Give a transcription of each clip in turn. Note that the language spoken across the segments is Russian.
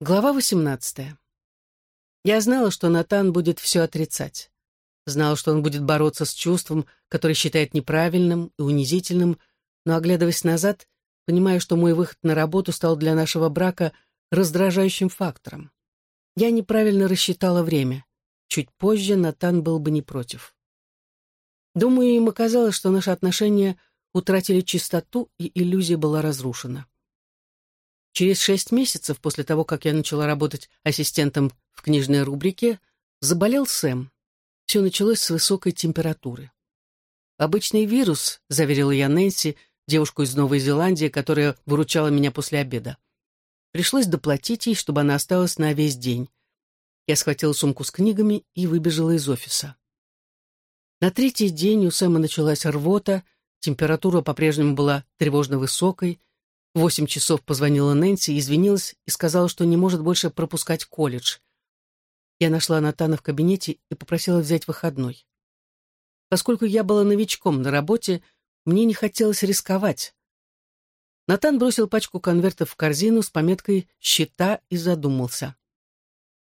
Глава 18. Я знала, что Натан будет все отрицать. Знала, что он будет бороться с чувством, которое считает неправильным и унизительным, но, оглядываясь назад, понимаю, что мой выход на работу стал для нашего брака раздражающим фактором. Я неправильно рассчитала время. Чуть позже Натан был бы не против. Думаю, им оказалось, что наши отношения утратили чистоту, и иллюзия была разрушена. Через шесть месяцев после того, как я начала работать ассистентом в книжной рубрике, заболел Сэм. Все началось с высокой температуры. «Обычный вирус», — заверила я Нэнси, девушку из Новой Зеландии, которая выручала меня после обеда. Пришлось доплатить ей, чтобы она осталась на весь день. Я схватила сумку с книгами и выбежала из офиса. На третий день у Сэма началась рвота, температура по-прежнему была тревожно высокой — восемь часов позвонила Нэнси, извинилась и сказала, что не может больше пропускать колледж. Я нашла Натана в кабинете и попросила взять выходной. Поскольку я была новичком на работе, мне не хотелось рисковать. Натан бросил пачку конвертов в корзину с пометкой «Счета» и задумался.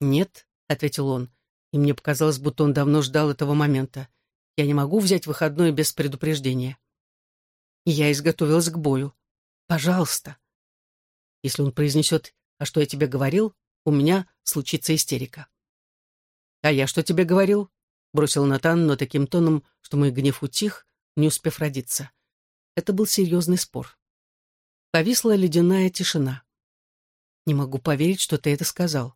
«Нет», — ответил он, и мне показалось, будто он давно ждал этого момента. «Я не могу взять выходной без предупреждения». Я изготовилась к бою. Пожалуйста. Если он произнесет «А что я тебе говорил?», у меня случится истерика. «А я что тебе говорил?» — бросил Натан, но таким тоном, что мой гнев утих, не успев родиться. Это был серьезный спор. Повисла ледяная тишина. «Не могу поверить, что ты это сказал».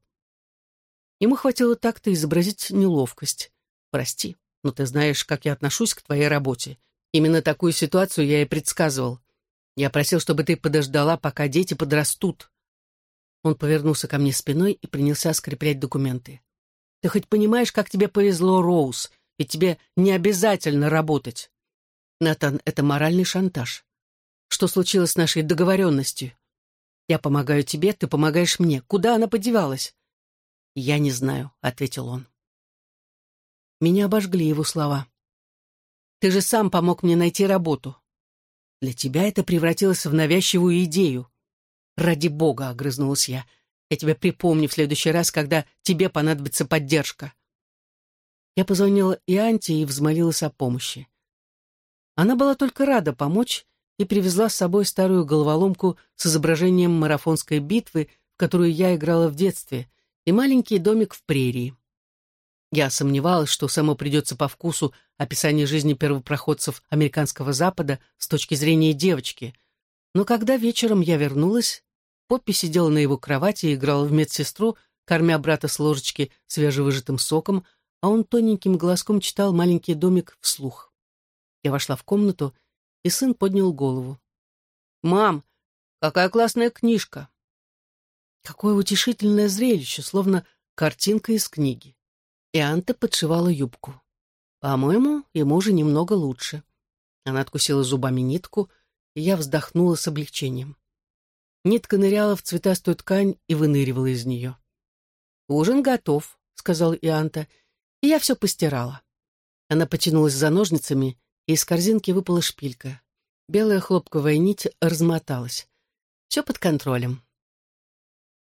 Ему хватило так-то изобразить неловкость. «Прости, но ты знаешь, как я отношусь к твоей работе. Именно такую ситуацию я и предсказывал. Я просил, чтобы ты подождала, пока дети подрастут. Он повернулся ко мне спиной и принялся скреплять документы. Ты хоть понимаешь, как тебе повезло, Роуз, ведь тебе не обязательно работать. Натан, это моральный шантаж. Что случилось с нашей договоренностью? Я помогаю тебе, ты помогаешь мне. Куда она подевалась? Я не знаю, — ответил он. Меня обожгли его слова. Ты же сам помог мне найти работу. Для тебя это превратилось в навязчивую идею. Ради бога, — огрызнулась я, — я тебе припомню в следующий раз, когда тебе понадобится поддержка. Я позвонила и Анте и взмолилась о помощи. Она была только рада помочь и привезла с собой старую головоломку с изображением марафонской битвы, в которую я играла в детстве, и маленький домик в прерии. Я сомневалась, что само придется по вкусу описание жизни первопроходцев американского Запада с точки зрения девочки. Но когда вечером я вернулась, Поппи сидела на его кровати и играла в медсестру, кормя брата с ложечки свежевыжатым соком, а он тоненьким глазком читал маленький домик вслух. Я вошла в комнату, и сын поднял голову. «Мам, какая классная книжка!» Какое утешительное зрелище, словно картинка из книги. И Анта подшивала юбку. По-моему, ему же немного лучше. Она откусила зубами нитку, и я вздохнула с облегчением. Нитка ныряла в цветастую ткань и выныривала из нее. «Ужин готов», — сказал Ианта, — и я все постирала. Она потянулась за ножницами, и из корзинки выпала шпилька. Белая хлопковая нить размоталась. Все под контролем.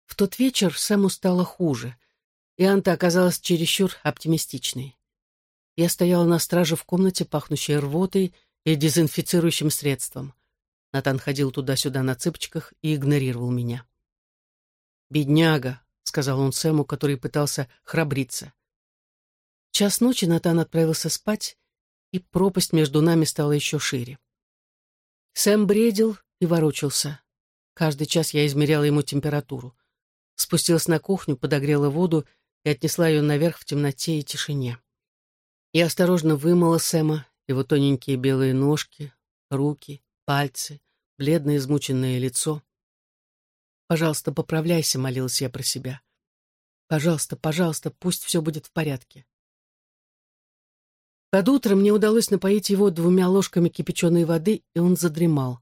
В тот вечер Сэму стало хуже, и Анта оказалась чересчур оптимистичной. Я стояла на страже в комнате, пахнущей рвотой и дезинфицирующим средством. Натан ходил туда-сюда на цыпочках и игнорировал меня. «Бедняга», — сказал он Сэму, который пытался храбриться. Час ночи Натан отправился спать, и пропасть между нами стала еще шире. Сэм бредил и ворочался. Каждый час я измеряла ему температуру. Спустилась на кухню, подогрела воду и отнесла ее наверх в темноте и тишине. Я осторожно вымыла Сэма, его тоненькие белые ножки, руки, пальцы, бледное измученное лицо. «Пожалуйста, поправляйся», — молилась я про себя. «Пожалуйста, пожалуйста, пусть все будет в порядке». Под утро мне удалось напоить его двумя ложками кипяченой воды, и он задремал.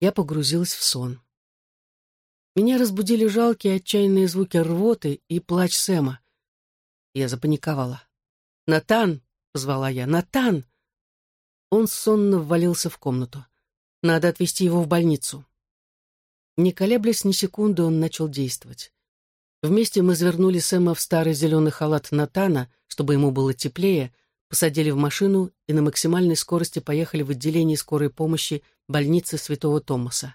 Я погрузилась в сон. Меня разбудили жалкие отчаянные звуки рвоты и плач Сэма. Я запаниковала. «Натан!» — позвала я. «Натан!» Он сонно ввалился в комнату. «Надо отвезти его в больницу». Не колеблясь ни секунды, он начал действовать. Вместе мы завернули Сэма в старый зеленый халат Натана, чтобы ему было теплее, посадили в машину и на максимальной скорости поехали в отделение скорой помощи больницы Святого Томаса.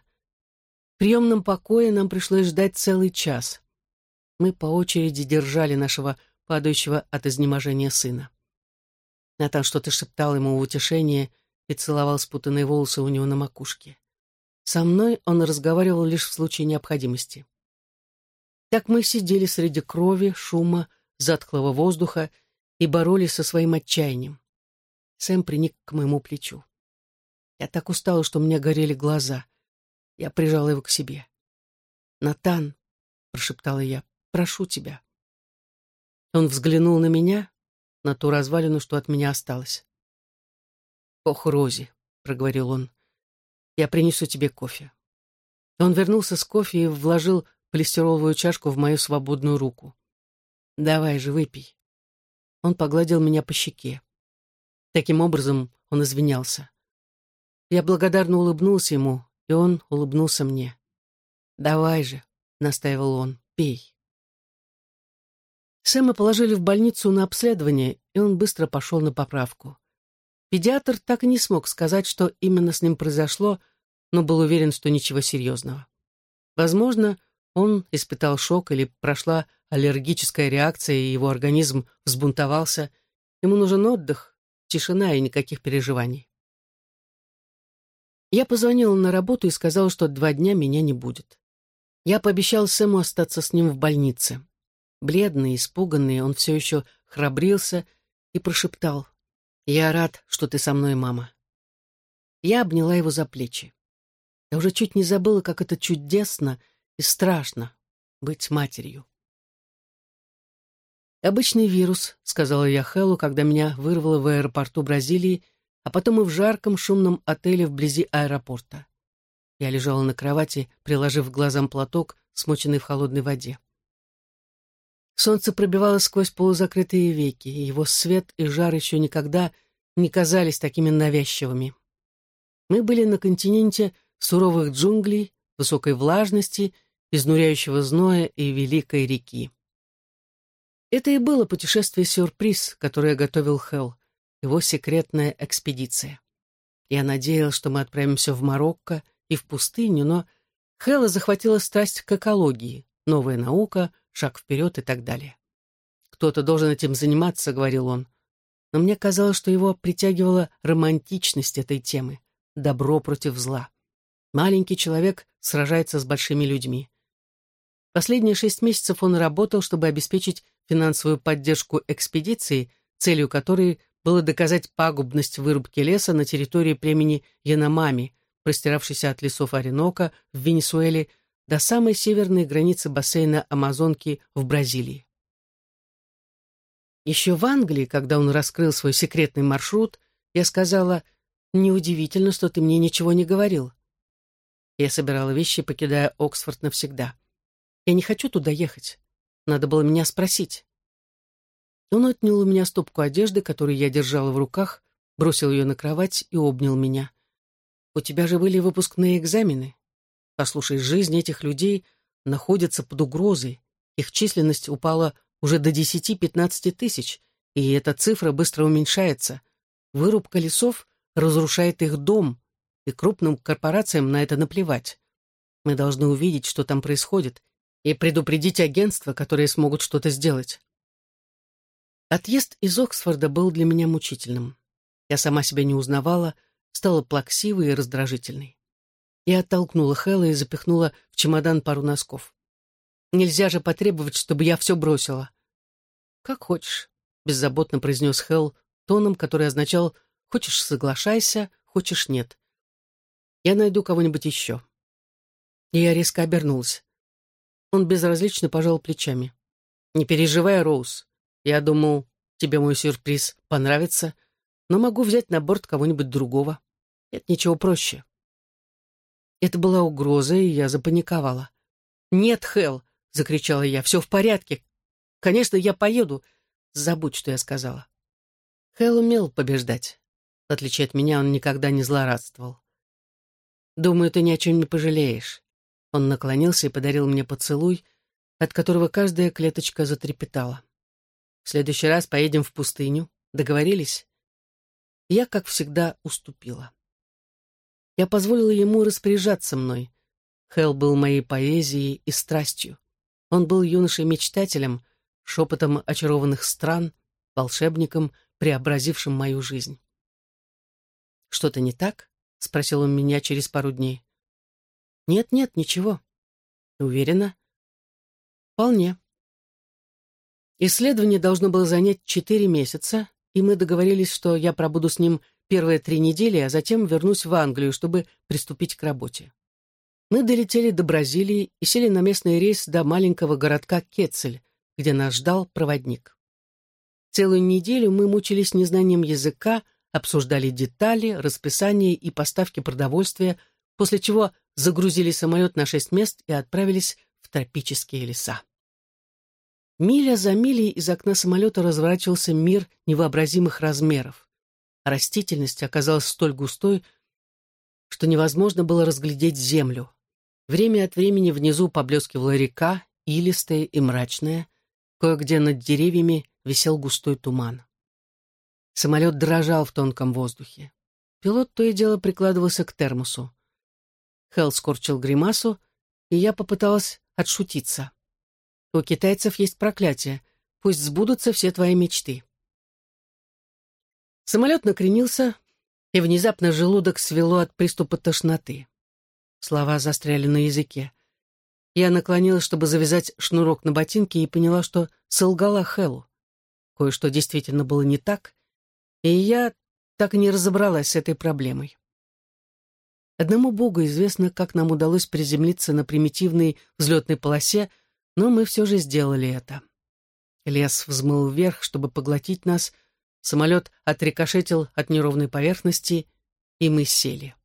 Приемном покое нам пришлось ждать целый час. Мы по очереди держали нашего падающего от изнеможения сына. Натан что-то шептал ему в утешение и целовал спутанные волосы у него на макушке. Со мной он разговаривал лишь в случае необходимости. Так мы сидели среди крови, шума, затхлого воздуха и боролись со своим отчаянием. Сэм приник к моему плечу. Я так устала, что меня горели глаза. Я прижала его к себе. «Натан», — прошептала я, — «прошу тебя». Он взглянул на меня, на ту развалину, что от меня осталось. «Ох, Рози», — проговорил он, — «я принесу тебе кофе». Он вернулся с кофе и вложил полистироловую чашку в мою свободную руку. «Давай же, выпей». Он погладил меня по щеке. Таким образом он извинялся. Я благодарно улыбнулся ему, и он улыбнулся мне. «Давай же», — настаивал он, — «пей». Сэма положили в больницу на обследование, и он быстро пошел на поправку. Педиатр так и не смог сказать, что именно с ним произошло, но был уверен, что ничего серьезного. Возможно, он испытал шок или прошла аллергическая реакция, и его организм взбунтовался. Ему нужен отдых, тишина и никаких переживаний. Я позвонила на работу и сказала, что два дня меня не будет. Я пообещал Сэму остаться с ним в больнице. Бледный, испуганный, он все еще храбрился и прошептал. «Я рад, что ты со мной, мама». Я обняла его за плечи. Я уже чуть не забыла, как это чудесно и страшно быть матерью. «Обычный вирус», — сказала я Хэллу, когда меня вырвало в аэропорту Бразилии, а потом и в жарком шумном отеле вблизи аэропорта. Я лежала на кровати, приложив глазам платок, смоченный в холодной воде. Солнце пробивалось сквозь полузакрытые веки, и его свет и жар еще никогда не казались такими навязчивыми. Мы были на континенте суровых джунглей, высокой влажности, изнуряющего зноя и великой реки. Это и было путешествие-сюрприз, которое готовил Хелл, его секретная экспедиция. Я надеялась, что мы отправимся в Марокко и в пустыню, но Хэлла захватила страсть к экологии, новая наука — шаг вперед и так далее. «Кто-то должен этим заниматься», — говорил он. Но мне казалось, что его притягивала романтичность этой темы. Добро против зла. Маленький человек сражается с большими людьми. Последние шесть месяцев он работал, чтобы обеспечить финансовую поддержку экспедиции, целью которой было доказать пагубность вырубки леса на территории племени Яномами, простиравшейся от лесов Оренока в Венесуэле до самой северной границы бассейна Амазонки в Бразилии. Еще в Англии, когда он раскрыл свой секретный маршрут, я сказала, «Неудивительно, что ты мне ничего не говорил». Я собирала вещи, покидая Оксфорд навсегда. Я не хочу туда ехать. Надо было меня спросить. Он отнял у меня стопку одежды, которую я держала в руках, бросил ее на кровать и обнял меня. «У тебя же были выпускные экзамены. Послушай, жизнь этих людей находится под угрозой. Их численность упала уже до 10-15 тысяч, и эта цифра быстро уменьшается. Вырубка лесов разрушает их дом, и крупным корпорациям на это наплевать. Мы должны увидеть, что там происходит, и предупредить агентства, которые смогут что-то сделать. Отъезд из Оксфорда был для меня мучительным. Я сама себя не узнавала, стала плаксивой и раздражительной. Я оттолкнула Хэлла и запихнула в чемодан пару носков. Нельзя же потребовать, чтобы я все бросила. «Как хочешь», — беззаботно произнес Хелл тоном, который означал «хочешь — соглашайся, хочешь — нет». «Я найду кого-нибудь еще». И я резко обернулась. Он безразлично пожал плечами. «Не переживай, Роуз. Я думал, тебе мой сюрприз понравится, но могу взять на борт кого-нибудь другого. Нет ничего проще». Это была угроза, и я запаниковала. «Нет, Хелл!» — закричала я. «Все в порядке. Конечно, я поеду. Забудь, что я сказала». Хелл умел побеждать. В отличие от меня, он никогда не злорадствовал. «Думаю, ты ни о чем не пожалеешь». Он наклонился и подарил мне поцелуй, от которого каждая клеточка затрепетала. «В следующий раз поедем в пустыню. Договорились?» Я, как всегда, уступила. Я позволила ему распоряжаться мной. Хелл был моей поэзией и страстью. Он был юношей-мечтателем, шепотом очарованных стран, волшебником, преобразившим мою жизнь. «Что-то не так?» — спросил он меня через пару дней. «Нет-нет, ничего». «Уверена?» «Вполне». Исследование должно было занять четыре месяца, и мы договорились, что я пробуду с ним первые три недели, а затем вернусь в Англию, чтобы приступить к работе. Мы долетели до Бразилии и сели на местный рейс до маленького городка Кецель, где нас ждал проводник. Целую неделю мы мучились незнанием языка, обсуждали детали, расписание и поставки продовольствия, после чего загрузили самолет на шесть мест и отправились в тропические леса. Миля за милей из окна самолета разворачивался мир невообразимых размеров. Растительность оказалась столь густой, что невозможно было разглядеть землю. Время от времени внизу поблескивала река, илистая и мрачная. Кое-где над деревьями висел густой туман. Самолет дрожал в тонком воздухе. Пилот то и дело прикладывался к термосу. Хелл скорчил гримасу, и я попыталась отшутиться. У китайцев есть проклятие. Пусть сбудутся все твои мечты. Самолет накренился, и внезапно желудок свело от приступа тошноты. Слова застряли на языке. Я наклонилась, чтобы завязать шнурок на ботинке, и поняла, что солгала Хэллу. Кое-что действительно было не так, и я так и не разобралась с этой проблемой. Одному Богу известно, как нам удалось приземлиться на примитивной взлетной полосе, но мы все же сделали это. Лес взмыл вверх, чтобы поглотить нас, самолет отрикошетил от неровной поверхности, и мы сели.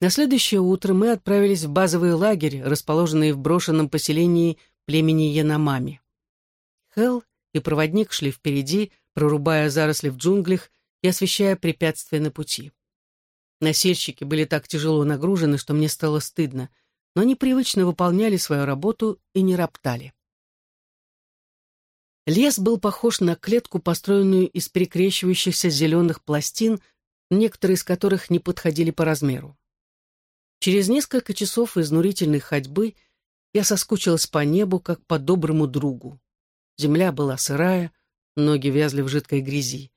На следующее утро мы отправились в базовый лагерь, расположенный в брошенном поселении племени Яномами. Хелл и проводник шли впереди, прорубая заросли в джунглях и освещая препятствия на пути. Носильщики были так тяжело нагружены, что мне стало стыдно — но они привычно выполняли свою работу и не роптали. Лес был похож на клетку, построенную из перекрещивающихся зеленых пластин, некоторые из которых не подходили по размеру. Через несколько часов изнурительной ходьбы я соскучилась по небу, как по доброму другу. Земля была сырая, ноги вязли в жидкой грязи.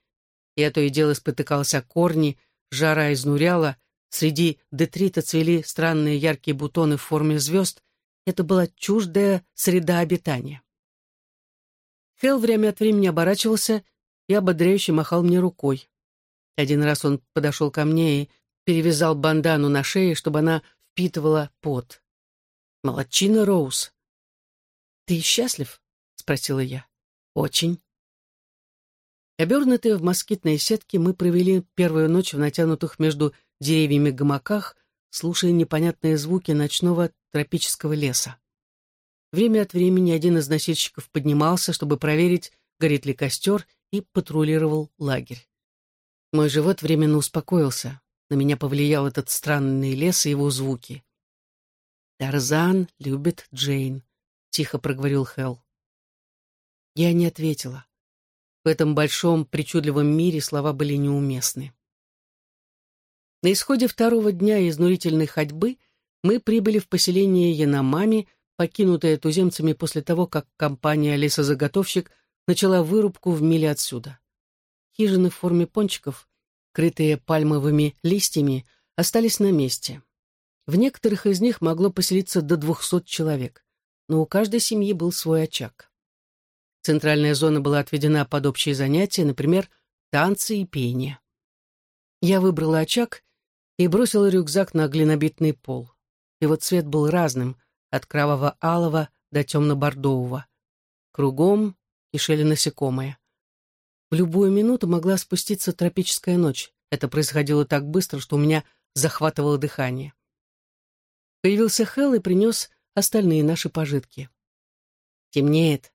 Я то и дело спотыкался о корни, жара изнуряла, Среди детрита цвели странные яркие бутоны в форме звезд. Это была чуждая среда обитания. Хелл время от времени оборачивался и ободряюще махал мне рукой. Один раз он подошел ко мне и перевязал бандану на шее, чтобы она впитывала пот. «Молодчина, Роуз!» «Ты счастлив?» — спросила я. «Очень». Обернутые в москитные сетки, мы провели первую ночь в натянутых между деревьями гамаках, слушая непонятные звуки ночного тропического леса. Время от времени один из носильщиков поднимался, чтобы проверить, горит ли костер, и патрулировал лагерь. Мой живот временно успокоился. На меня повлиял этот странный лес и его звуки. «Тарзан любит Джейн», — тихо проговорил Хелл. Я не ответила. В этом большом, причудливом мире слова были неуместны. На исходе второго дня изнурительной ходьбы мы прибыли в поселение Яномами, покинутое туземцами после того, как компания «Лесозаготовщик» начала вырубку в миле отсюда. Хижины в форме пончиков, крытые пальмовыми листьями, остались на месте. В некоторых из них могло поселиться до двухсот человек, но у каждой семьи был свой очаг. Центральная зона была отведена под общие занятия, например, танцы и пение. Я выбрала очаг и бросила рюкзак на глинобитный пол. Его цвет был разным, от кроваво-алого до темно-бордового. Кругом кишели насекомые. В любую минуту могла спуститься тропическая ночь. Это происходило так быстро, что у меня захватывало дыхание. Появился Хелл и принес остальные наши пожитки. Темнеет.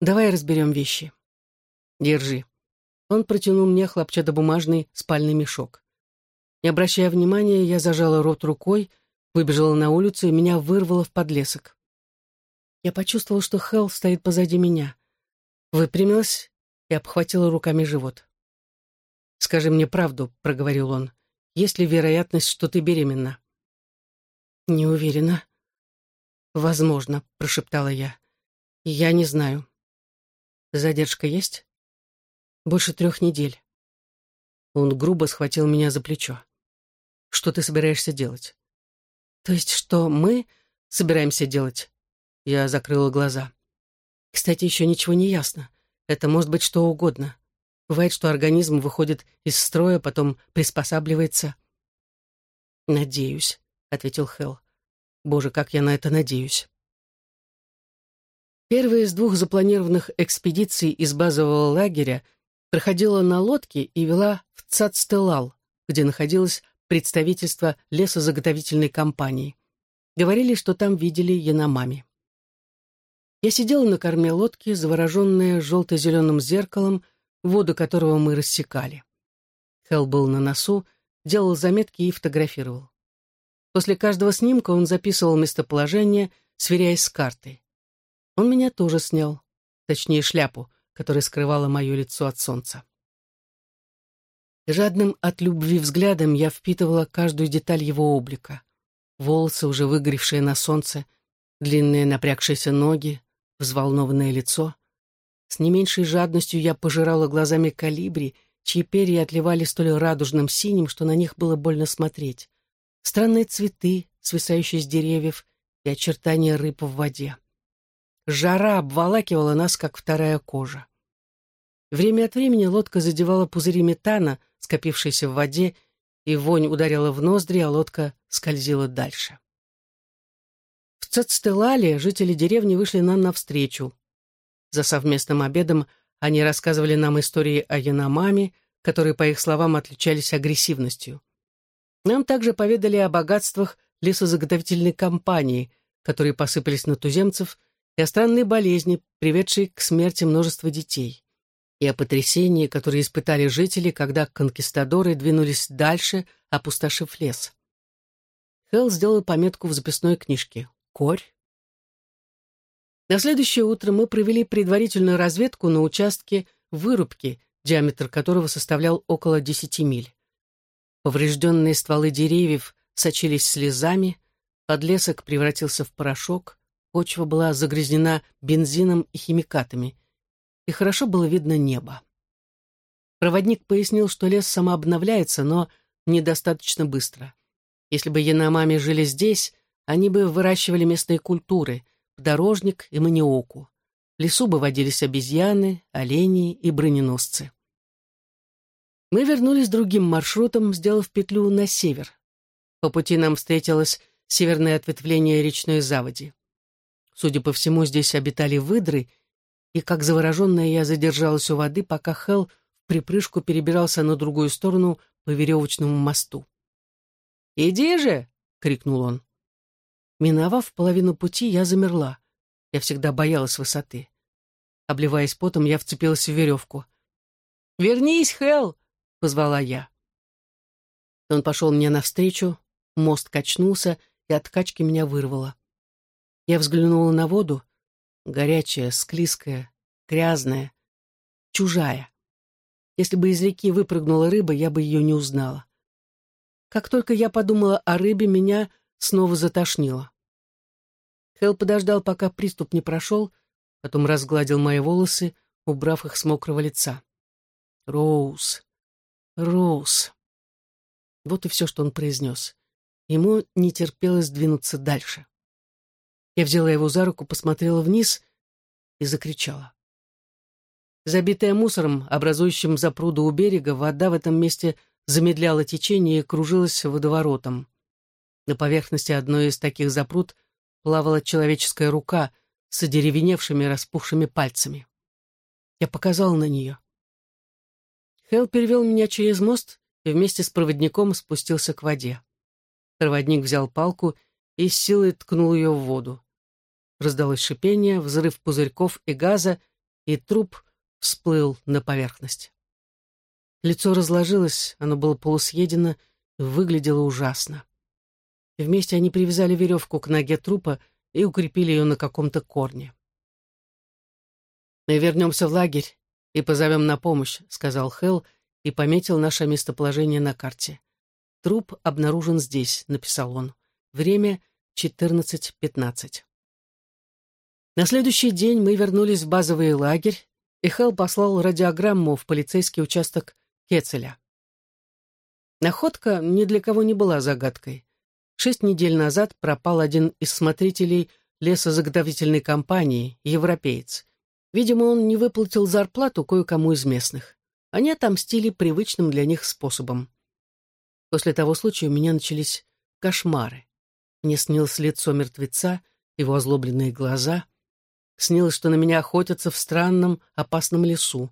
Давай разберем вещи. Держи. Он протянул мне хлопчатобумажный спальный мешок. Не обращая внимания, я зажала рот рукой, выбежала на улицу, и меня вырвало в подлесок. Я почувствовала, что Хелл стоит позади меня. Выпрямилась и обхватила руками живот. «Скажи мне правду», — проговорил он. «Есть ли вероятность, что ты беременна?» «Не уверена». «Возможно», — прошептала я. «Я не знаю». «Задержка есть?» «Больше трех недель». Он грубо схватил меня за плечо. «Что ты собираешься делать?» «То есть что мы собираемся делать?» Я закрыла глаза. «Кстати, еще ничего не ясно. Это может быть что угодно. Бывает, что организм выходит из строя, потом приспосабливается». «Надеюсь», — ответил Хелл. «Боже, как я на это надеюсь». Первая из двух запланированных экспедиций из базового лагеря проходила на лодке и вела в Цацтелал, где находилось представительство лесозаготовительной компании. Говорили, что там видели Яномами. Я сидела на корме лодки, завороженная желто-зеленым зеркалом, воду которого мы рассекали. Хелл был на носу, делал заметки и фотографировал. После каждого снимка он записывал местоположение, сверяясь с картой. Он меня тоже снял, точнее шляпу, которая скрывала мое лицо от солнца. Жадным от любви взглядом я впитывала каждую деталь его облика. Волосы, уже выгоревшие на солнце, длинные напрягшиеся ноги, взволнованное лицо. С не меньшей жадностью я пожирала глазами калибри, чьи перья отливали столь радужным синим, что на них было больно смотреть. Странные цветы, свисающие с деревьев, и очертания рыб в воде. Жара обволакивала нас, как вторая кожа. Время от времени лодка задевала пузыри метана, скопившиеся в воде, и вонь ударила в ноздри, а лодка скользила дальше. В Цацтелале жители деревни вышли нам навстречу. За совместным обедом они рассказывали нам истории о Яномаме, которые, по их словам, отличались агрессивностью. Нам также поведали о богатствах лесозаготовительной компании, которые посыпались на туземцев – и о странной болезни, приведшей к смерти множества детей, и о потрясении, которое испытали жители, когда конкистадоры двинулись дальше, опустошив лес. Хелл сделал пометку в записной книжке «Корь». На следующее утро мы провели предварительную разведку на участке вырубки, диаметр которого составлял около 10 миль. Поврежденные стволы деревьев сочились слезами, подлесок превратился в порошок, Почва была загрязнена бензином и химикатами, и хорошо было видно небо. Проводник пояснил, что лес самообновляется, но недостаточно быстро. Если бы яномами жили здесь, они бы выращивали местные культуры — подорожник и маниоку. В лесу бы водились обезьяны, олени и броненосцы. Мы вернулись другим маршрутом, сделав петлю на север. По пути нам встретилось северное ответвление речной заводи. Судя по всему, здесь обитали выдры, и как завороженная я задержалась у воды, пока Хелл в припрыжку перебирался на другую сторону по веревочному мосту. «Иди же!» — крикнул он. Миновав половину пути, я замерла. Я всегда боялась высоты. Обливаясь потом, я вцепилась в веревку. «Вернись, Хелл!» — позвала я. Он пошел мне навстречу, мост качнулся, и от качки меня вырвало. Я взглянула на воду, горячая, склизкая, грязная, чужая. Если бы из реки выпрыгнула рыба, я бы ее не узнала. Как только я подумала о рыбе, меня снова затошнило. Хелл подождал, пока приступ не прошел, потом разгладил мои волосы, убрав их с мокрого лица. «Роуз! Роуз!» Вот и все, что он произнес. Ему не терпелось двинуться дальше. Я взяла его за руку, посмотрела вниз и закричала. Забитая мусором, образующим запруду у берега, вода в этом месте замедляла течение и кружилась водоворотом. На поверхности одной из таких запруд плавала человеческая рука с одеревеневшими распухшими пальцами. Я показала на нее. Хелл перевел меня через мост и вместе с проводником спустился к воде. Проводник взял палку и с силой ткнул ее в воду. Раздалось шипение, взрыв пузырьков и газа, и труп всплыл на поверхность. Лицо разложилось, оно было полусъедено, выглядело ужасно. и вместе они привязали веревку к ноге трупа и укрепили ее на каком-то корне. «Мы вернемся в лагерь и позовем на помощь», — сказал Хелл и пометил наше местоположение на карте. «Труп обнаружен здесь», — написал он. «Время 14.15». На следующий день мы вернулись в базовый лагерь, и Хелл послал радиограмму в полицейский участок Кецеля. Находка ни для кого не была загадкой. Шесть недель назад пропал один из смотрителей лесозаготовительной компании, европеец. Видимо, он не выплатил зарплату кое-кому из местных. Они отомстили привычным для них способом. После того случая у меня начались кошмары. Мне снилось лицо мертвеца, его озлобленные глаза. Снилось, что на меня охотятся в странном, опасном лесу.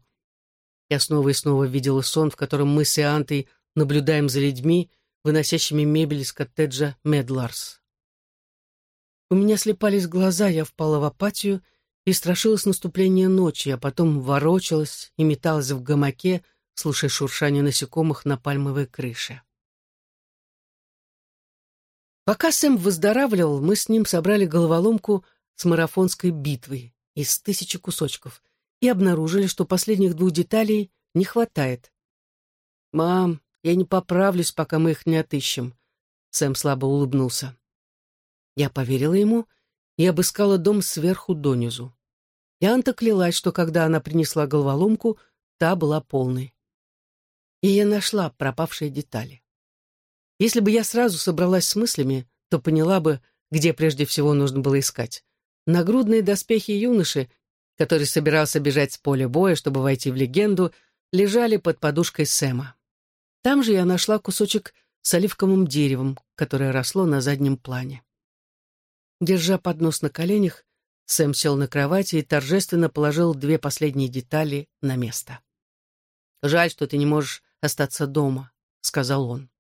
Я снова и снова видела сон, в котором мы с Иантой наблюдаем за людьми, выносящими мебель из коттеджа Медларс. У меня слепались глаза, я впала в апатию и страшилась наступления ночи, а потом ворочалась и металась в гамаке, слушая шуршание насекомых на пальмовой крыше. Пока Сэм выздоравливал, мы с ним собрали головоломку с марафонской битвой из тысячи кусочков и обнаружили, что последних двух деталей не хватает. «Мам, я не поправлюсь, пока мы их не отыщем», — Сэм слабо улыбнулся. Я поверила ему и обыскала дом сверху донизу. И Анта клялась, что когда она принесла головоломку, та была полной. И я нашла пропавшие детали. Если бы я сразу собралась с мыслями, то поняла бы, где прежде всего нужно было искать. Нагрудные доспехи юноши, который собирался бежать с поля боя, чтобы войти в легенду, лежали под подушкой Сэма. Там же я нашла кусочек с оливковым деревом, которое росло на заднем плане. Держа поднос на коленях, Сэм сел на кровати и торжественно положил две последние детали на место. «Жаль, что ты не можешь остаться дома», — сказал он.